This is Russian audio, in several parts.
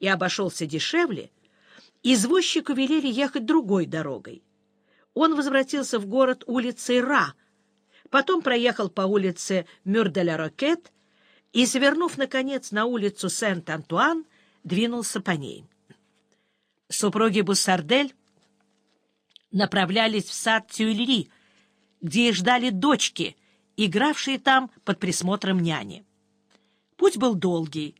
и обошелся дешевле, извозчику велели ехать другой дорогой. Он возвратился в город улицей Ра, потом проехал по улице Мюрделя-Рокет и, свернув, наконец, на улицу Сент-Антуан, двинулся по ней. Супруги Буссардель направлялись в сад Тюильри, где их ждали дочки, игравшие там под присмотром няни. Путь был долгий.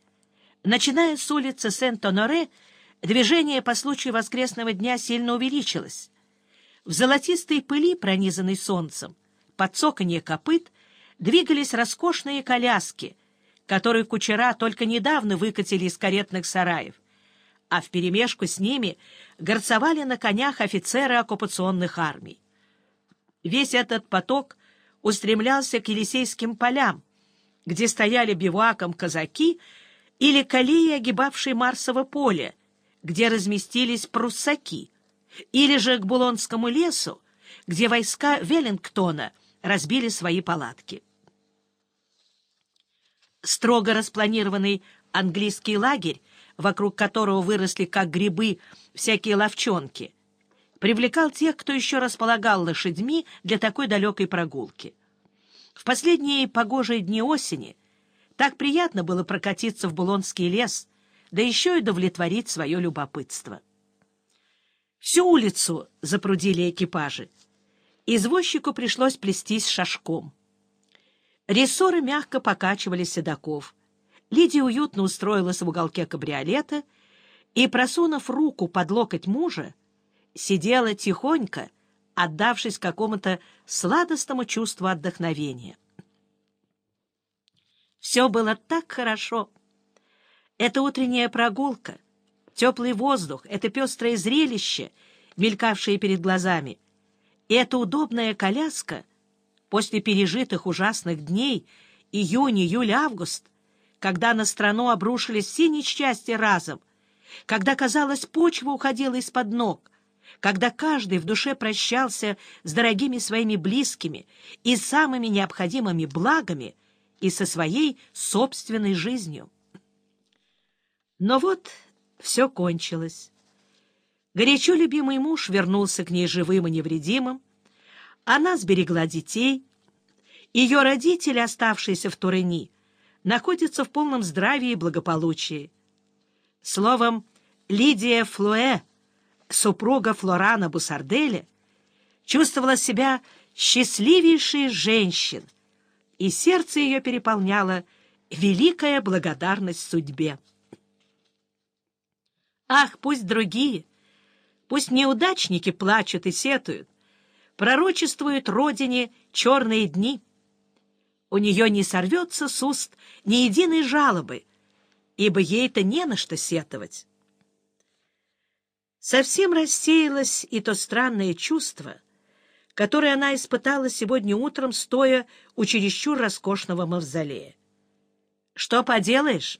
Начиная с улицы Сент-Оноре, движение по случаю воскресного дня сильно увеличилось. В золотистой пыли, пронизанной солнцем, под цоканье копыт, двигались роскошные коляски, которые кучера только недавно выкатили из каретных сараев, а вперемешку с ними горцевали на конях офицеры оккупационных армий. Весь этот поток устремлялся к Елисейским полям, где стояли биваком казаки или колеи, огибавшие Марсово поле, где разместились пруссаки, или же к Булонскому лесу, где войска Веллингтона разбили свои палатки. Строго распланированный английский лагерь, вокруг которого выросли как грибы всякие ловчонки, привлекал тех, кто еще располагал лошадьми для такой далекой прогулки. В последние погожие дни осени так приятно было прокатиться в Булонский лес, да еще и удовлетворить свое любопытство. Всю улицу запрудили экипажи. Извозчику пришлось плестись шашком. Рессоры мягко покачивали седаков. Лидия уютно устроилась в уголке кабриолета и, просунув руку под локоть мужа, сидела тихонько, отдавшись какому-то сладостному чувству отдохновения. Все было так хорошо. Это утренняя прогулка, теплый воздух, это пестрое зрелище, мелькавшее перед глазами, и эта удобная коляска после пережитых ужасных дней июнь, июль, август, когда на страну обрушились все несчастья разом, когда, казалось, почва уходила из-под ног — когда каждый в душе прощался с дорогими своими близкими и самыми необходимыми благами и со своей собственной жизнью. Но вот все кончилось. Горячо любимый муж вернулся к ней живым и невредимым, она сберегла детей, ее родители, оставшиеся в Турени, находятся в полном здравии и благополучии. Словом, Лидия Флуэ — супруга Флорана Бусарделя, чувствовала себя счастливейшей женщин, и сердце ее переполняло великая благодарность судьбе. Ах, пусть другие, пусть неудачники плачут и сетуют, пророчествуют родине черные дни. У нее не сорвется с уст ни единой жалобы, ибо ей-то не на что сетовать. Совсем рассеялось и то странное чувство, которое она испытала сегодня утром, стоя у чересчур роскошного мавзолея. Что поделаешь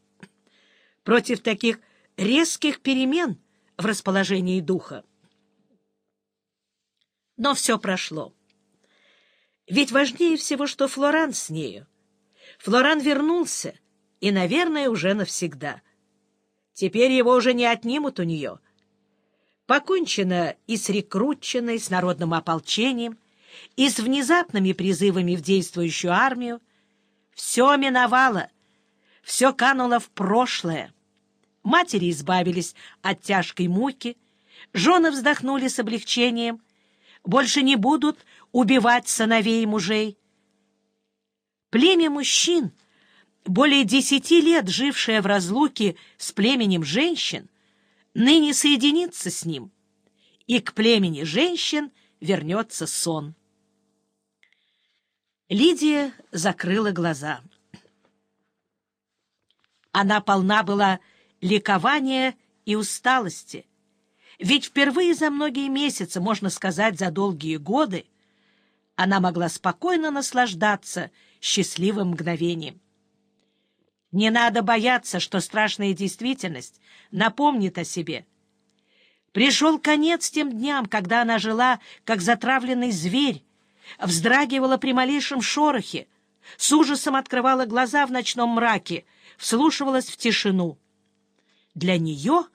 против таких резких перемен в расположении духа? Но все прошло. Ведь важнее всего, что Флоран с нею. Флоран вернулся, и, наверное, уже навсегда. Теперь его уже не отнимут у нее — Покончено и с рекрутчиной, с народным ополчением, и с внезапными призывами в действующую армию. Все миновало, все кануло в прошлое. Матери избавились от тяжкой муки, жены вздохнули с облегчением, больше не будут убивать сыновей и мужей. Племя мужчин, более десяти лет жившее в разлуке с племенем женщин, ныне соединится с ним, и к племени женщин вернется сон. Лидия закрыла глаза. Она полна была ликования и усталости, ведь впервые за многие месяцы, можно сказать, за долгие годы, она могла спокойно наслаждаться счастливым мгновением. Не надо бояться, что страшная действительность напомнит о себе. Пришел конец тем дням, когда она жила, как затравленный зверь, вздрагивала при малейшем шорохе, с ужасом открывала глаза в ночном мраке, вслушивалась в тишину. Для нее